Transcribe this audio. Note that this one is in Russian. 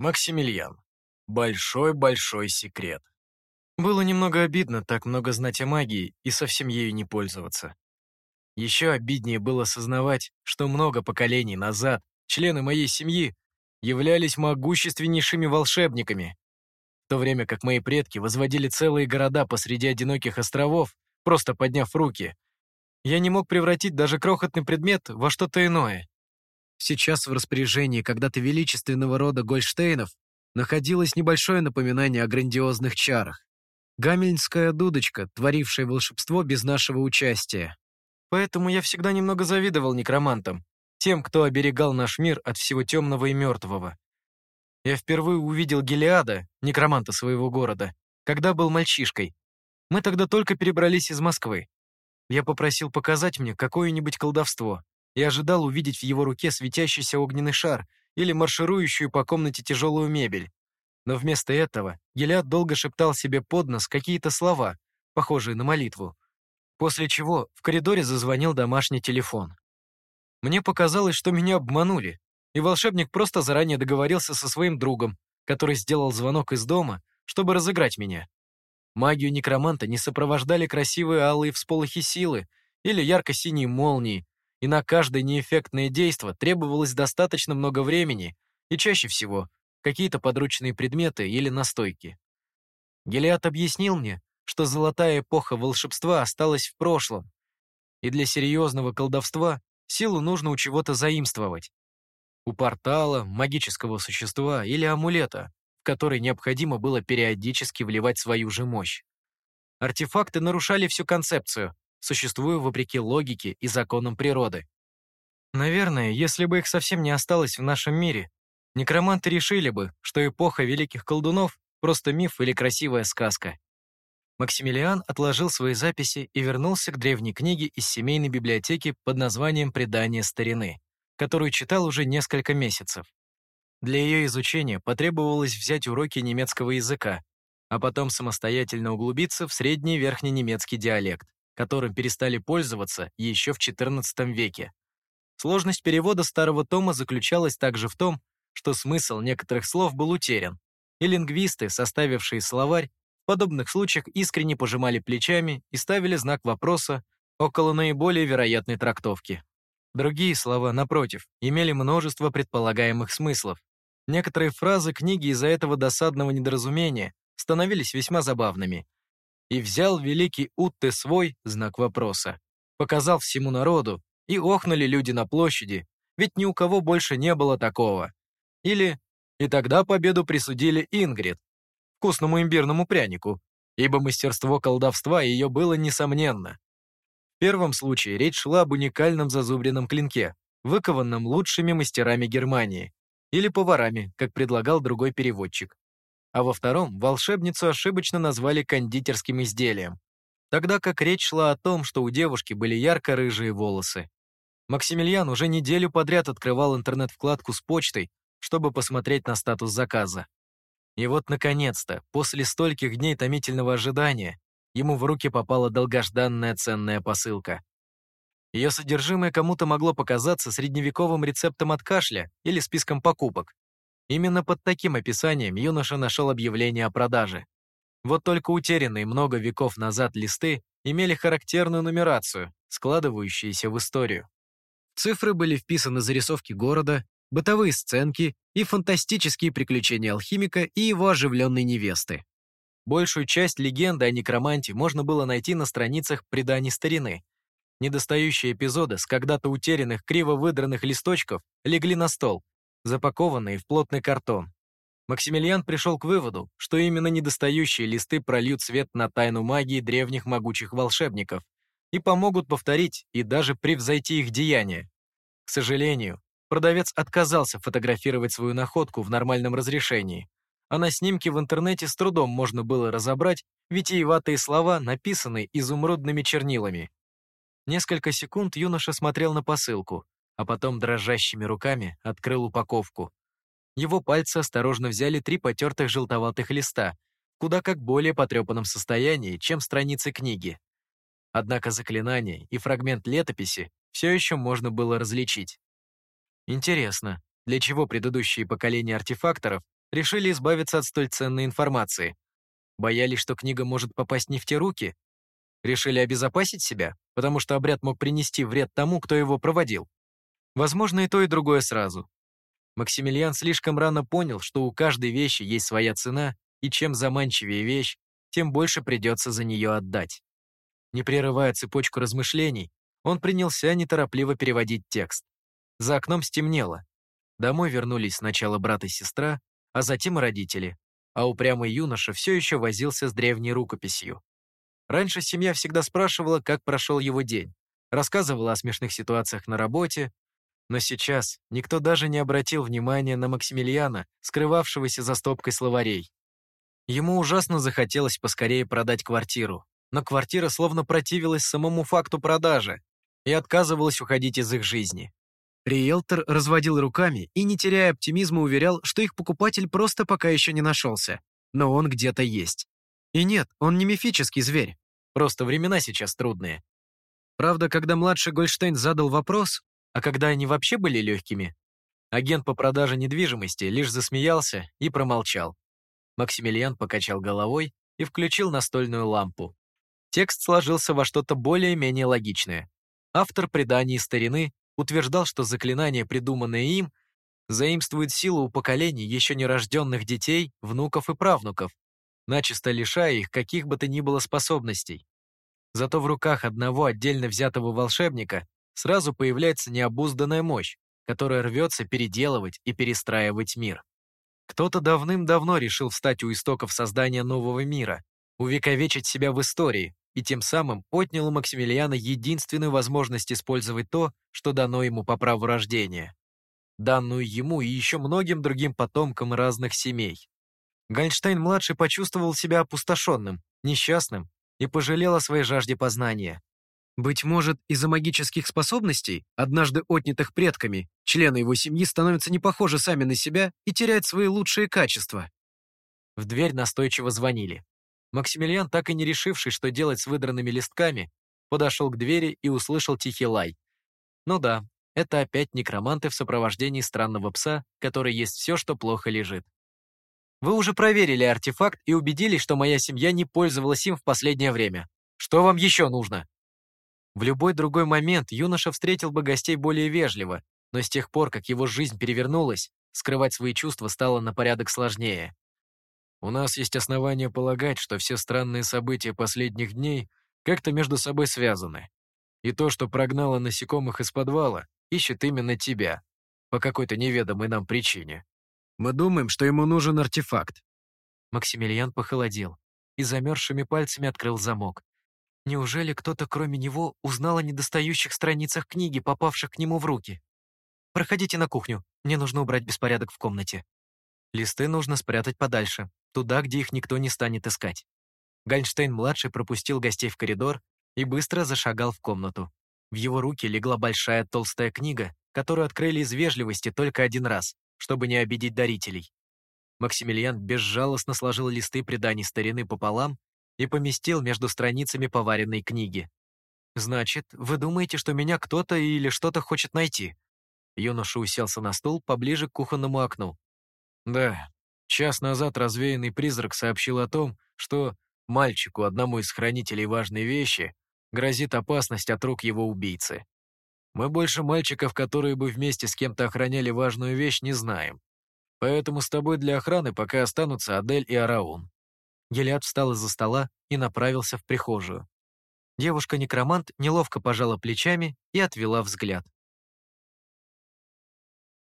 Максимилиан. Большой-большой секрет. Было немного обидно так много знать о магии и совсем ею не пользоваться. Еще обиднее было осознавать, что много поколений назад члены моей семьи являлись могущественнейшими волшебниками, в то время как мои предки возводили целые города посреди одиноких островов, просто подняв руки. Я не мог превратить даже крохотный предмет во что-то иное. Сейчас в распоряжении когда-то величественного рода Гольштейнов находилось небольшое напоминание о грандиозных чарах. Гамельнская дудочка, творившая волшебство без нашего участия. Поэтому я всегда немного завидовал некромантам, тем, кто оберегал наш мир от всего темного и мертвого. Я впервые увидел Гелиада, некроманта своего города, когда был мальчишкой. Мы тогда только перебрались из Москвы. Я попросил показать мне какое-нибудь колдовство и ожидал увидеть в его руке светящийся огненный шар или марширующую по комнате тяжелую мебель. Но вместо этого Гелиад долго шептал себе под нос какие-то слова, похожие на молитву. После чего в коридоре зазвонил домашний телефон. Мне показалось, что меня обманули, и волшебник просто заранее договорился со своим другом, который сделал звонок из дома, чтобы разыграть меня. Магию некроманта не сопровождали красивые алые всполохи силы или ярко-синие молнии, и на каждое неэффектное действо требовалось достаточно много времени и чаще всего какие-то подручные предметы или настойки. Гелиад объяснил мне, что золотая эпоха волшебства осталась в прошлом, и для серьезного колдовства силу нужно у чего-то заимствовать. У портала, магического существа или амулета, в который необходимо было периодически вливать свою же мощь. Артефакты нарушали всю концепцию, существуя вопреки логике и законам природы. Наверное, если бы их совсем не осталось в нашем мире, некроманты решили бы, что эпоха великих колдунов — просто миф или красивая сказка. Максимилиан отложил свои записи и вернулся к древней книге из семейной библиотеки под названием «Предание старины», которую читал уже несколько месяцев. Для ее изучения потребовалось взять уроки немецкого языка, а потом самостоятельно углубиться в средний верхненемецкий диалект которым перестали пользоваться еще в XIV веке. Сложность перевода старого тома заключалась также в том, что смысл некоторых слов был утерян, и лингвисты, составившие словарь, в подобных случаях искренне пожимали плечами и ставили знак вопроса около наиболее вероятной трактовки. Другие слова, напротив, имели множество предполагаемых смыслов. Некоторые фразы книги из-за этого досадного недоразумения становились весьма забавными, и взял великий Утте свой знак вопроса. Показал всему народу, и охнули люди на площади, ведь ни у кого больше не было такого. Или «И тогда победу присудили Ингрид, вкусному имбирному прянику, ибо мастерство колдовства ее было несомненно». В первом случае речь шла об уникальном зазубренном клинке, выкованном лучшими мастерами Германии, или поварами, как предлагал другой переводчик а во втором волшебницу ошибочно назвали кондитерским изделием, тогда как речь шла о том, что у девушки были ярко-рыжие волосы. Максимилиан уже неделю подряд открывал интернет-вкладку с почтой, чтобы посмотреть на статус заказа. И вот, наконец-то, после стольких дней томительного ожидания, ему в руки попала долгожданная ценная посылка. Ее содержимое кому-то могло показаться средневековым рецептом от кашля или списком покупок, Именно под таким описанием юноша нашел объявление о продаже. Вот только утерянные много веков назад листы имели характерную нумерацию, складывающуюся в историю. цифры были вписаны зарисовки города, бытовые сценки и фантастические приключения алхимика и его оживленной невесты. Большую часть легенды о некроманте можно было найти на страницах преданий старины. Недостающие эпизоды с когда-то утерянных криво выдранных листочков легли на стол, запакованные в плотный картон. Максимилиан пришел к выводу, что именно недостающие листы прольют свет на тайну магии древних могучих волшебников и помогут повторить и даже превзойти их деяния. К сожалению, продавец отказался фотографировать свою находку в нормальном разрешении, а на снимке в интернете с трудом можно было разобрать витиеватые слова, написанные изумрудными чернилами. Несколько секунд юноша смотрел на посылку, а потом дрожащими руками открыл упаковку. Его пальцы осторожно взяли три потертых желтоватых листа, куда как более потрепанном состоянии, чем страницы книги. Однако заклинание и фрагмент летописи все еще можно было различить. Интересно, для чего предыдущие поколения артефакторов решили избавиться от столь ценной информации. Боялись, что книга может попасть не в те руки. Решили обезопасить себя, потому что обряд мог принести вред тому, кто его проводил. Возможно, и то, и другое сразу. Максимилиан слишком рано понял, что у каждой вещи есть своя цена, и чем заманчивее вещь, тем больше придется за нее отдать. Не прерывая цепочку размышлений, он принялся неторопливо переводить текст. За окном стемнело. Домой вернулись сначала брат и сестра, а затем и родители, а упрямый юноша все еще возился с древней рукописью. Раньше семья всегда спрашивала, как прошел его день, рассказывала о смешных ситуациях на работе, но сейчас никто даже не обратил внимания на Максимилиана, скрывавшегося за стопкой словарей. Ему ужасно захотелось поскорее продать квартиру, но квартира словно противилась самому факту продажи и отказывалась уходить из их жизни. Риэлтор разводил руками и, не теряя оптимизма, уверял, что их покупатель просто пока еще не нашелся, но он где-то есть. И нет, он не мифический зверь, просто времена сейчас трудные. Правда, когда младший Гольштейн задал вопрос, а когда они вообще были легкими, агент по продаже недвижимости лишь засмеялся и промолчал. Максимилиан покачал головой и включил настольную лампу. Текст сложился во что-то более-менее логичное. Автор преданий старины утверждал, что заклинание, придуманное им, заимствует силу у поколений еще нерожденных детей, внуков и правнуков, начисто лишая их каких бы то ни было способностей. Зато в руках одного отдельно взятого волшебника сразу появляется необузданная мощь, которая рвется переделывать и перестраивать мир. Кто-то давным-давно решил встать у истоков создания нового мира, увековечить себя в истории, и тем самым отнял у Максимилиана единственную возможность использовать то, что дано ему по праву рождения, данную ему и еще многим другим потомкам разных семей. Гальштейн-младший почувствовал себя опустошенным, несчастным и пожалел о своей жажде познания. Быть может, из-за магических способностей, однажды отнятых предками, члены его семьи становятся не похожи сами на себя и теряют свои лучшие качества. В дверь настойчиво звонили. Максимилиан, так и не решивший, что делать с выдранными листками, подошел к двери и услышал тихий лай. Ну да, это опять некроманты в сопровождении странного пса, который есть все, что плохо лежит. Вы уже проверили артефакт и убедились, что моя семья не пользовалась им в последнее время. Что вам еще нужно? В любой другой момент юноша встретил бы гостей более вежливо, но с тех пор, как его жизнь перевернулась, скрывать свои чувства стало на порядок сложнее. У нас есть основания полагать, что все странные события последних дней как-то между собой связаны. И то, что прогнало насекомых из подвала, ищет именно тебя, по какой-то неведомой нам причине. Мы думаем, что ему нужен артефакт». Максимилиан похолодел и замерзшими пальцами открыл замок. Неужели кто-то, кроме него, узнал о недостающих страницах книги, попавших к нему в руки? «Проходите на кухню, мне нужно убрать беспорядок в комнате. Листы нужно спрятать подальше, туда, где их никто не станет искать. Гальнштейн-младший пропустил гостей в коридор и быстро зашагал в комнату. В его руки легла большая толстая книга, которую открыли из вежливости только один раз, чтобы не обидеть дарителей. Максимилиан безжалостно сложил листы преданий старины пополам и поместил между страницами поваренной книги. «Значит, вы думаете, что меня кто-то или что-то хочет найти?» Юноша уселся на стул поближе к кухонному окну. «Да, Час назад развеянный призрак сообщил о том, что мальчику, одному из хранителей важной вещи, грозит опасность от рук его убийцы. Мы больше мальчиков, которые бы вместе с кем-то охраняли важную вещь, не знаем. Поэтому с тобой для охраны пока останутся Адель и Араун». Гелиад встал из-за стола и направился в прихожую. Девушка-некромант неловко пожала плечами и отвела взгляд.